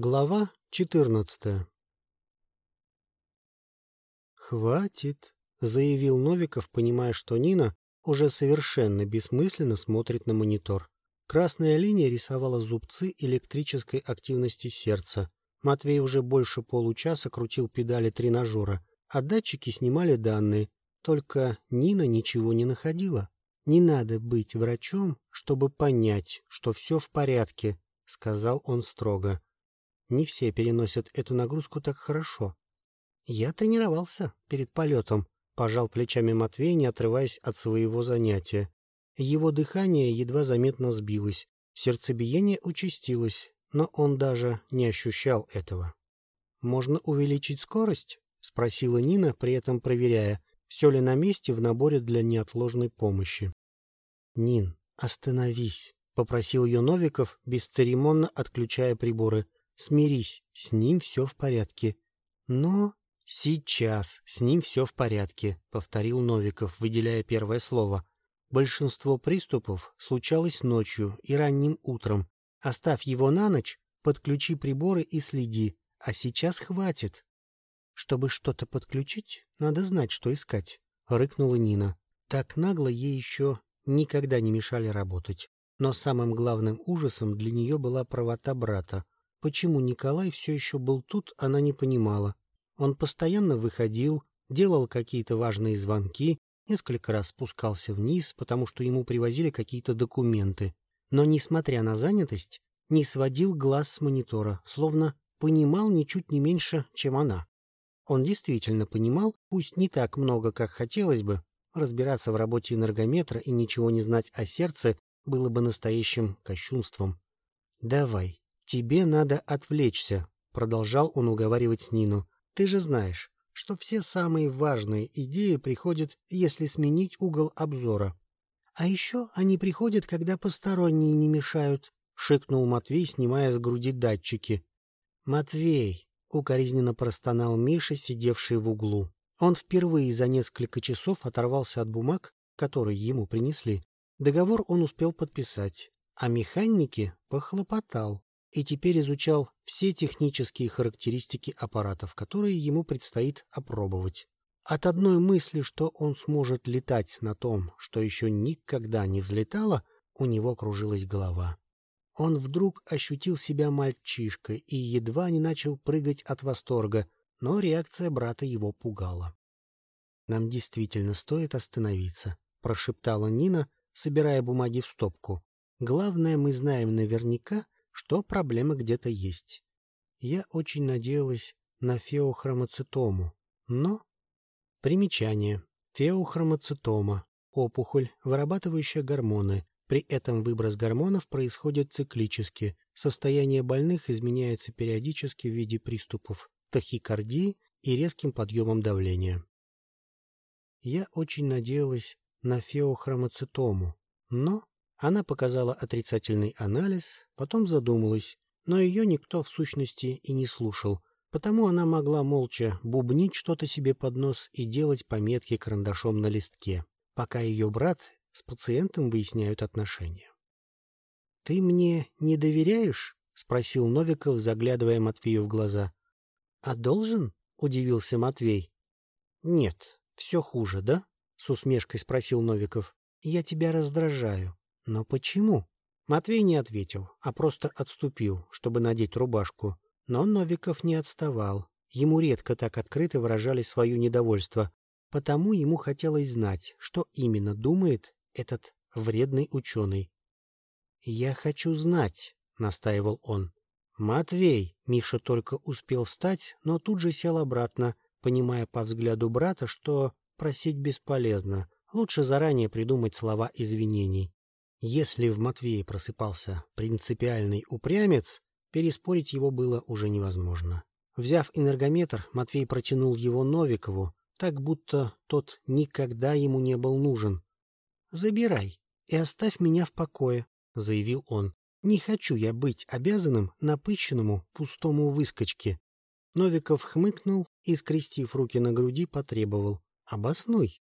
Глава 14 «Хватит», — заявил Новиков, понимая, что Нина уже совершенно бессмысленно смотрит на монитор. Красная линия рисовала зубцы электрической активности сердца. Матвей уже больше получаса крутил педали тренажера, а датчики снимали данные. Только Нина ничего не находила. «Не надо быть врачом, чтобы понять, что все в порядке», — сказал он строго. Не все переносят эту нагрузку так хорошо. Я тренировался перед полетом, пожал плечами Матвей, не отрываясь от своего занятия. Его дыхание едва заметно сбилось, сердцебиение участилось, но он даже не ощущал этого. «Можно увеличить скорость?» — спросила Нина, при этом проверяя, все ли на месте в наборе для неотложной помощи. «Нин, остановись», — попросил ее Новиков, бесцеремонно отключая приборы. «Смирись, с ним все в порядке». «Но...» «Сейчас, с ним все в порядке», — повторил Новиков, выделяя первое слово. Большинство приступов случалось ночью и ранним утром. Оставь его на ночь, подключи приборы и следи. А сейчас хватит. Чтобы что-то подключить, надо знать, что искать, — рыкнула Нина. Так нагло ей еще никогда не мешали работать. Но самым главным ужасом для нее была правота брата. Почему Николай все еще был тут, она не понимала. Он постоянно выходил, делал какие-то важные звонки, несколько раз спускался вниз, потому что ему привозили какие-то документы. Но, несмотря на занятость, не сводил глаз с монитора, словно понимал ничуть не меньше, чем она. Он действительно понимал, пусть не так много, как хотелось бы, Разбираться в работе энергометра и ничего не знать о сердце было бы настоящим кощунством. «Давай, тебе надо отвлечься», — продолжал он уговаривать Нину. «Ты же знаешь, что все самые важные идеи приходят, если сменить угол обзора. А еще они приходят, когда посторонние не мешают», — шикнул Матвей, снимая с груди датчики. «Матвей», — укоризненно простонал Миша, сидевший в углу. Он впервые за несколько часов оторвался от бумаг, которые ему принесли. Договор он успел подписать, а механике похлопотал и теперь изучал все технические характеристики аппаратов, которые ему предстоит опробовать. От одной мысли, что он сможет летать на том, что еще никогда не взлетало, у него кружилась голова. Он вдруг ощутил себя мальчишкой и едва не начал прыгать от восторга, но реакция брата его пугала. «Нам действительно стоит остановиться», — прошептала Нина, собирая бумаги в стопку. «Главное, мы знаем наверняка, что проблема где-то есть. Я очень надеялась на феохромоцитому, но...» Примечание. Феохромоцитома — опухоль, вырабатывающая гормоны. При этом выброс гормонов происходит циклически. Состояние больных изменяется периодически в виде приступов тахикардии и резким подъемом давления. Я очень надеялась на феохромоцитому, но она показала отрицательный анализ, потом задумалась, но ее никто в сущности и не слушал, потому она могла молча бубнить что-то себе под нос и делать пометки карандашом на листке, пока ее брат с пациентом выясняют отношения. — Ты мне не доверяешь? — спросил Новиков, заглядывая Матвею в глаза. — А должен? — удивился Матвей. — Нет, все хуже, да? — с усмешкой спросил Новиков. — Я тебя раздражаю. Но почему? Матвей не ответил, а просто отступил, чтобы надеть рубашку. Но Новиков не отставал. Ему редко так открыто выражали свое недовольство, потому ему хотелось знать, что именно думает этот вредный ученый. «Я хочу знать», — настаивал он. «Матвей!» — Миша только успел встать, но тут же сел обратно, понимая по взгляду брата, что просить бесполезно. Лучше заранее придумать слова извинений. Если в Матвее просыпался принципиальный упрямец, переспорить его было уже невозможно. Взяв энергометр, Матвей протянул его Новикову, так будто тот никогда ему не был нужен. «Забирай и оставь меня в покое», — заявил он. Не хочу я быть обязанным напыщенному пустому выскочке. Новиков хмыкнул и, скрестив руки на груди, потребовал. Обоснуй.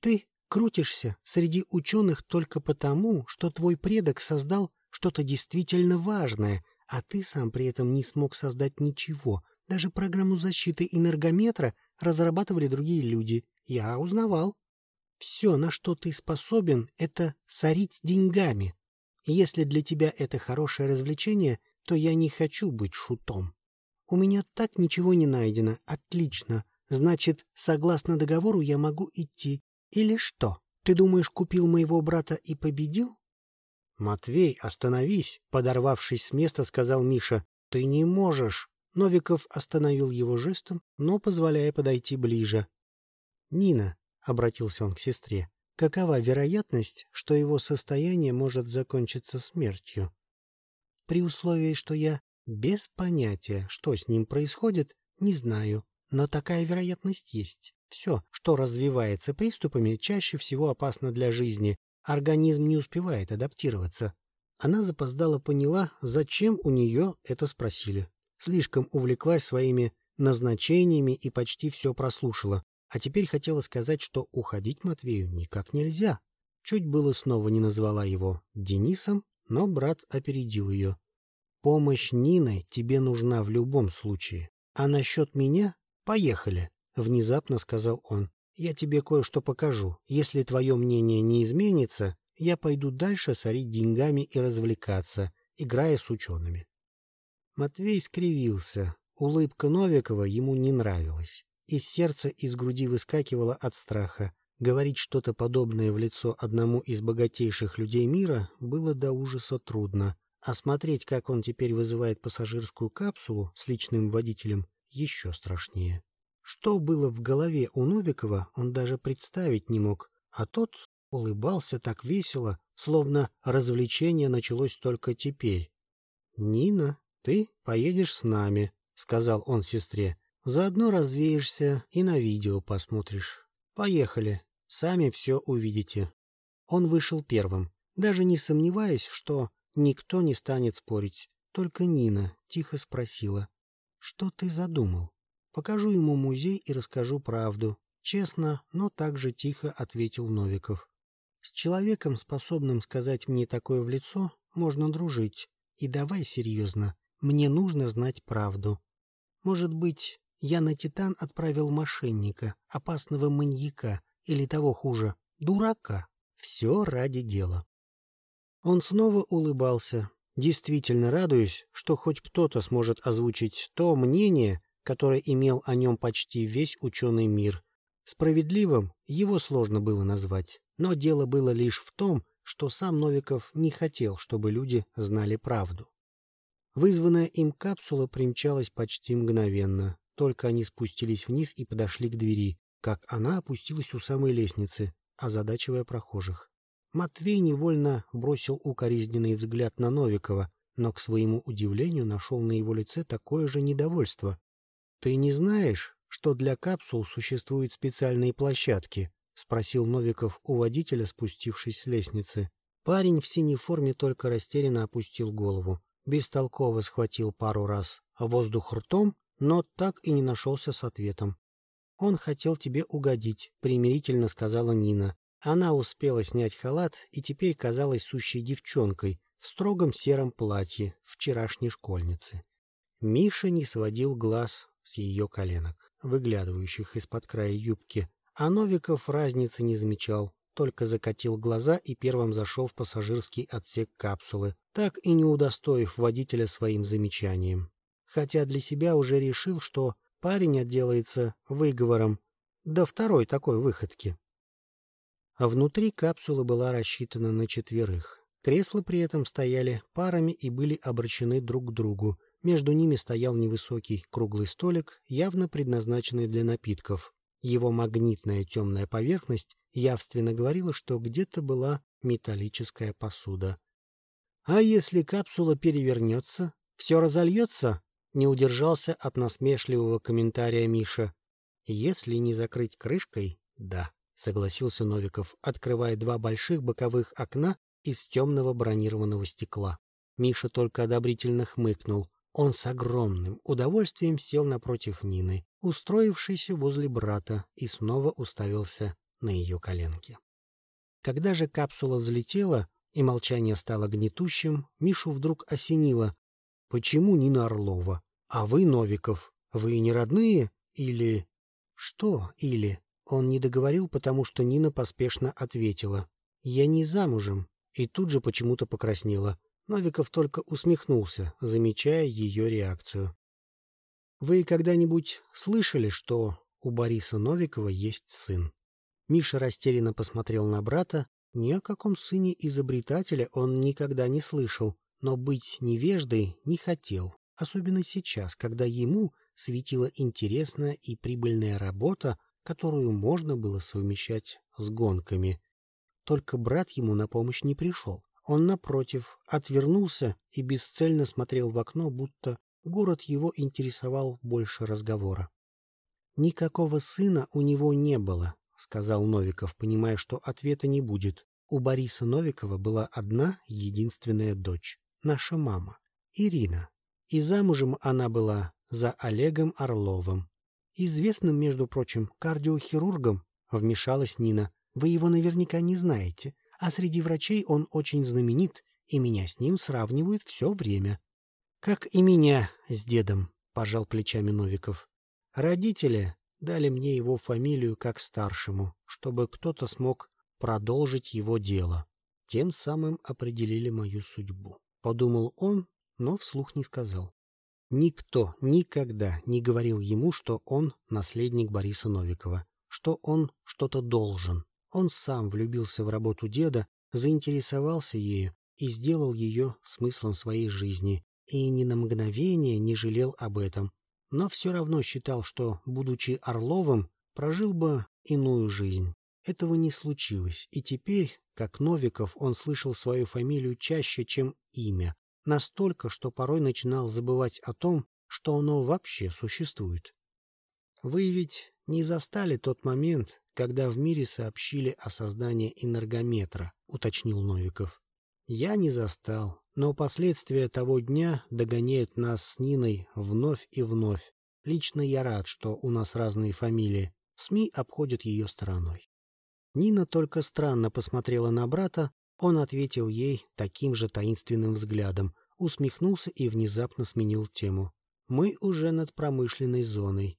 Ты крутишься среди ученых только потому, что твой предок создал что-то действительно важное, А ты сам при этом не смог создать ничего. Даже программу защиты энергометра разрабатывали другие люди. Я узнавал. Все, на что ты способен, это сорить деньгами. Если для тебя это хорошее развлечение, то я не хочу быть шутом. У меня так ничего не найдено. Отлично. Значит, согласно договору я могу идти. Или что? Ты думаешь, купил моего брата и победил? Матвей, остановись, подорвавшись с места, сказал Миша. Ты не можешь. Новиков остановил его жестом, но позволяя подойти ближе. Нина, обратился он к сестре, какова вероятность, что его состояние может закончиться смертью? При условии, что я без понятия, что с ним происходит, не знаю, но такая вероятность есть. Все, что развивается приступами, чаще всего опасно для жизни. Организм не успевает адаптироваться. Она запоздала поняла, зачем у нее это спросили. Слишком увлеклась своими назначениями и почти все прослушала. А теперь хотела сказать, что уходить Матвею никак нельзя. Чуть было снова не назвала его Денисом, но брат опередил ее. Помощь Нины тебе нужна в любом случае. А насчет меня — поехали, — внезапно сказал он. Я тебе кое-что покажу. Если твое мнение не изменится, я пойду дальше сорить деньгами и развлекаться, играя с учеными. Матвей скривился. Улыбка Новикова ему не нравилась. Из сердца, из груди выскакивало от страха. Говорить что-то подобное в лицо одному из богатейших людей мира было до ужаса трудно. А смотреть, как он теперь вызывает пассажирскую капсулу с личным водителем, еще страшнее. Что было в голове у Новикова, он даже представить не мог, а тот улыбался так весело, словно развлечение началось только теперь. — Нина, ты поедешь с нами, — сказал он сестре. — Заодно развеешься и на видео посмотришь. Поехали, сами все увидите. Он вышел первым, даже не сомневаясь, что Никто не станет спорить. Только Нина тихо спросила. — Что ты задумал? Покажу ему музей и расскажу правду. Честно, но также тихо ответил Новиков. С человеком, способным сказать мне такое в лицо, можно дружить. И давай серьезно, мне нужно знать правду. Может быть, я на Титан отправил мошенника, опасного маньяка или того хуже, дурака. Все ради дела. Он снова улыбался, действительно радуясь, что хоть кто-то сможет озвучить то мнение, которое имел о нем почти весь ученый мир. Справедливым его сложно было назвать, но дело было лишь в том, что сам Новиков не хотел, чтобы люди знали правду. Вызванная им капсула примчалась почти мгновенно, только они спустились вниз и подошли к двери, как она опустилась у самой лестницы, озадачивая прохожих. Матвей невольно бросил укоризненный взгляд на Новикова, но, к своему удивлению, нашел на его лице такое же недовольство. — Ты не знаешь, что для капсул существуют специальные площадки? — спросил Новиков у водителя, спустившись с лестницы. Парень в синей форме только растерянно опустил голову. Бестолково схватил пару раз воздух ртом, но так и не нашелся с ответом. «Он хотел тебе угодить», — примирительно сказала Нина. Она успела снять халат и теперь казалась сущей девчонкой в строгом сером платье вчерашней школьницы. Миша не сводил глаз с ее коленок, выглядывающих из-под края юбки, а Новиков разницы не замечал, только закатил глаза и первым зашел в пассажирский отсек капсулы, так и не удостоив водителя своим замечанием. Хотя для себя уже решил, что парень отделается выговором до второй такой выходки. А внутри капсула была рассчитана на четверых. Кресла при этом стояли парами и были обращены друг к другу. Между ними стоял невысокий круглый столик, явно предназначенный для напитков. Его магнитная темная поверхность явственно говорила, что где-то была металлическая посуда. «А если капсула перевернется? Все разольется?» — не удержался от насмешливого комментария Миша. «Если не закрыть крышкой, да» согласился Новиков, открывая два больших боковых окна из темного бронированного стекла. Миша только одобрительно хмыкнул. Он с огромным удовольствием сел напротив Нины, устроившейся возле брата, и снова уставился на ее коленки. Когда же капсула взлетела, и молчание стало гнетущим, Мишу вдруг осенило. Почему Нина Орлова? А вы, Новиков, вы не родные? Или... Что или? Он не договорил, потому что Нина поспешно ответила. Я не замужем. И тут же почему-то покраснела. Новиков только усмехнулся, замечая ее реакцию. Вы когда-нибудь слышали, что у Бориса Новикова есть сын? Миша растерянно посмотрел на брата. Ни о каком сыне изобретателя он никогда не слышал, но быть невеждой не хотел, особенно сейчас, когда ему светила интересная и прибыльная работа, которую можно было совмещать с гонками. Только брат ему на помощь не пришел. Он, напротив, отвернулся и бесцельно смотрел в окно, будто город его интересовал больше разговора. «Никакого сына у него не было», — сказал Новиков, понимая, что ответа не будет. У Бориса Новикова была одна единственная дочь, наша мама, Ирина. И замужем она была за Олегом Орловым. Известным, между прочим, кардиохирургом, вмешалась Нина. Вы его наверняка не знаете, а среди врачей он очень знаменит, и меня с ним сравнивают все время. — Как и меня с дедом, — пожал плечами Новиков. Родители дали мне его фамилию как старшему, чтобы кто-то смог продолжить его дело. Тем самым определили мою судьбу. Подумал он, но вслух не сказал. Никто никогда не говорил ему, что он наследник Бориса Новикова, что он что-то должен. Он сам влюбился в работу деда, заинтересовался ею и сделал ее смыслом своей жизни, и ни на мгновение не жалел об этом, но все равно считал, что, будучи Орловым, прожил бы иную жизнь. Этого не случилось, и теперь, как Новиков, он слышал свою фамилию чаще, чем имя, настолько, что порой начинал забывать о том, что оно вообще существует. Вы ведь не застали тот момент, когда в мире сообщили о создании энергометра, уточнил Новиков. Я не застал, но последствия того дня догоняют нас с Ниной вновь и вновь. Лично я рад, что у нас разные фамилии. СМИ обходят ее стороной. Нина только странно посмотрела на брата, он ответил ей таким же таинственным взглядом, усмехнулся и внезапно сменил тему. «Мы уже над промышленной зоной».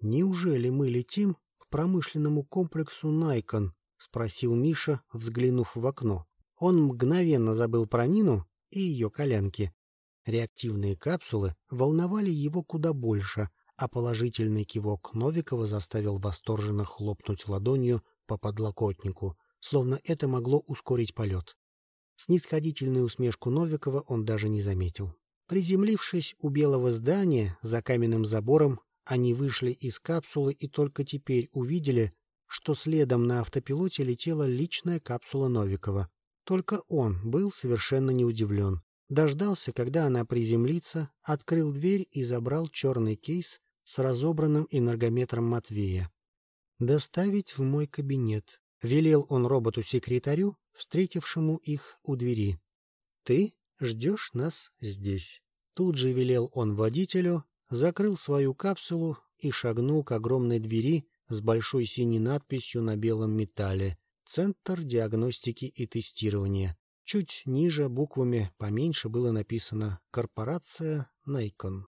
«Неужели мы летим промышленному комплексу Найкон?» — спросил Миша, взглянув в окно. Он мгновенно забыл про Нину и ее колянки. Реактивные капсулы волновали его куда больше, а положительный кивок Новикова заставил восторженно хлопнуть ладонью по подлокотнику, словно это могло ускорить полет. Снисходительную усмешку Новикова он даже не заметил. Приземлившись у белого здания за каменным забором, они вышли из капсулы и только теперь увидели, что следом на автопилоте летела личная капсула Новикова. Только он был совершенно не удивлен. Дождался, когда она приземлится, открыл дверь и забрал черный кейс с разобранным энергометром Матвея. «Доставить в мой кабинет», — велел он роботу-секретарю, встретившему их у двери. «Ты ждешь нас здесь». Тут же велел он водителю, закрыл свою капсулу и шагнул к огромной двери с большой синей надписью на белом металле Центр диагностики и тестирования. Чуть ниже буквами поменьше было написано «Корпорация Найкон».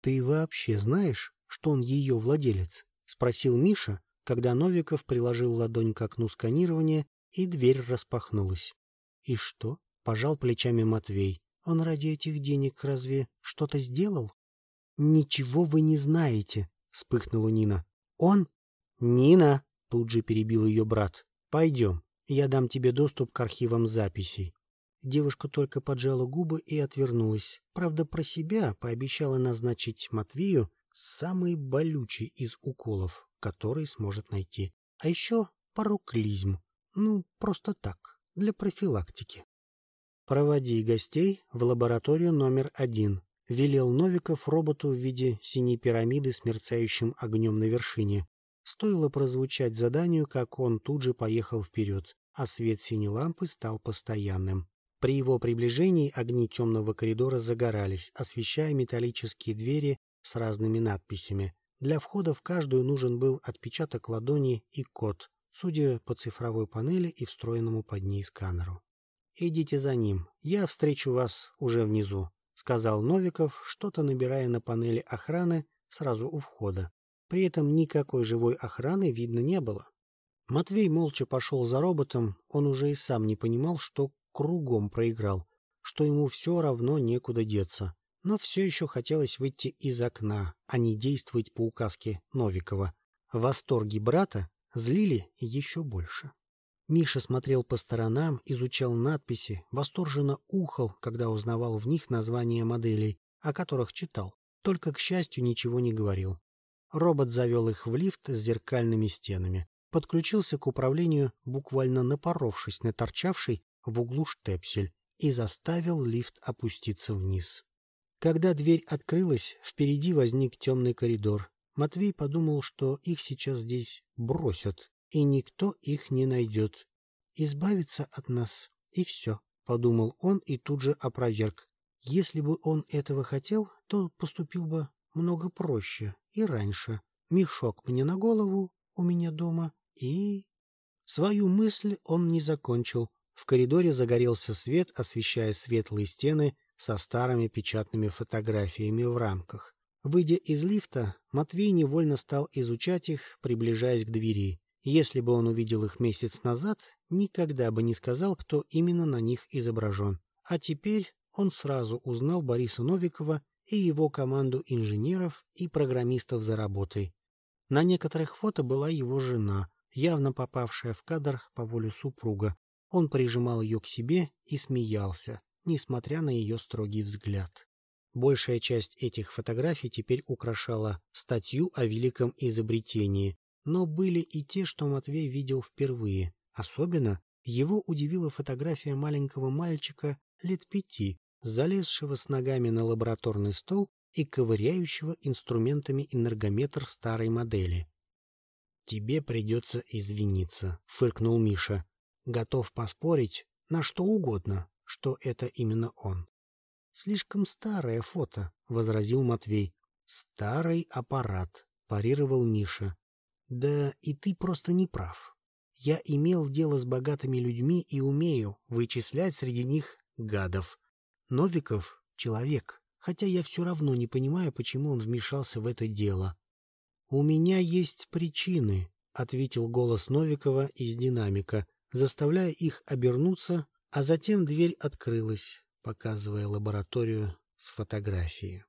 «Ты вообще знаешь, что он ее владелец?» — спросил Миша, когда Новиков приложил ладонь к окну сканирования, и дверь распахнулась. «И что?» — пожал плечами Матвей. «Он ради этих денег разве что-то сделал?» «Ничего вы не знаете», — вспыхнула Нина. «Он...» «Нина!» — тут же перебил ее брат. Пойдем, я дам тебе доступ к архивам записей. Девушка только поджала губы и отвернулась. Правда, про себя пообещала назначить Матвею самый болючий из уколов, который сможет найти. А еще пару клизм. Ну, просто так, для профилактики. «Проводи гостей в лабораторию номер один», — велел Новиков роботу в виде синей пирамиды с мерцающим огнем на вершине. Стоило прозвучать заданию, как он тут же поехал вперед, а свет синей лампы стал постоянным. При его приближении огни темного коридора загорались, освещая металлические двери с разными надписями. Для входа в каждую нужен был отпечаток ладони и код, судя по цифровой панели и встроенному под ней сканеру. «Идите за ним, я встречу вас уже внизу», сказал Новиков, что-то набирая на панели охраны сразу у входа. При этом никакой живой охраны видно не было. Матвей молча пошел за роботом, он уже и сам не понимал, что кругом проиграл, что ему все равно некуда деться. Но все еще хотелось выйти из окна, а не действовать по указке Новикова. Восторги брата злили еще больше. Миша смотрел по сторонам, изучал надписи, восторженно ухал, когда узнавал в них названия моделей, о которых читал. Только, к счастью, ничего не говорил. Робот завел их в лифт с зеркальными стенами, подключился к управлению, буквально напоровшись на торчавший в углу штепсель, и заставил лифт опуститься вниз. Когда дверь открылась, впереди возник темный коридор. Матвей подумал, что их сейчас здесь бросят, и никто их не найдет. Избавиться от нас, и все, — подумал он и тут же опроверг. Если бы он этого хотел, то поступил бы много проще и раньше. Мешок мне на голову у меня дома и... Свою мысль он не закончил. В коридоре загорелся свет, освещая светлые стены со старыми печатными фотографиями в рамках. Выйдя из лифта, Матвей невольно стал изучать их, приближаясь к двери. Если бы он увидел их месяц назад, никогда бы не сказал, кто именно на них изображен. А теперь он сразу узнал Бориса Новикова и его команду инженеров и программистов за работой. На некоторых фото была его жена, явно попавшая в кадр по воле супруга. Он прижимал ее к себе и смеялся, несмотря на ее строгий взгляд. Большая часть этих фотографий теперь украшала статью о великом изобретении, но были и те, что Матвей видел впервые. Особенно его удивила фотография маленького мальчика лет пяти, залезшего с ногами на лабораторный стол и ковыряющего инструментами энергометр старой модели. «Тебе придется извиниться», — фыркнул Миша. «Готов поспорить на что угодно, что это именно он». «Слишком старое фото», — возразил Матвей. «Старый аппарат», — парировал Миша. Да и ты просто не прав. Я имел дело с богатыми людьми и умею вычислять среди них гадов. Новиков — человек, хотя я все равно не понимаю, почему он вмешался в это дело. — У меня есть причины, — ответил голос Новикова из динамика, заставляя их обернуться, а затем дверь открылась, показывая лабораторию с фотографией.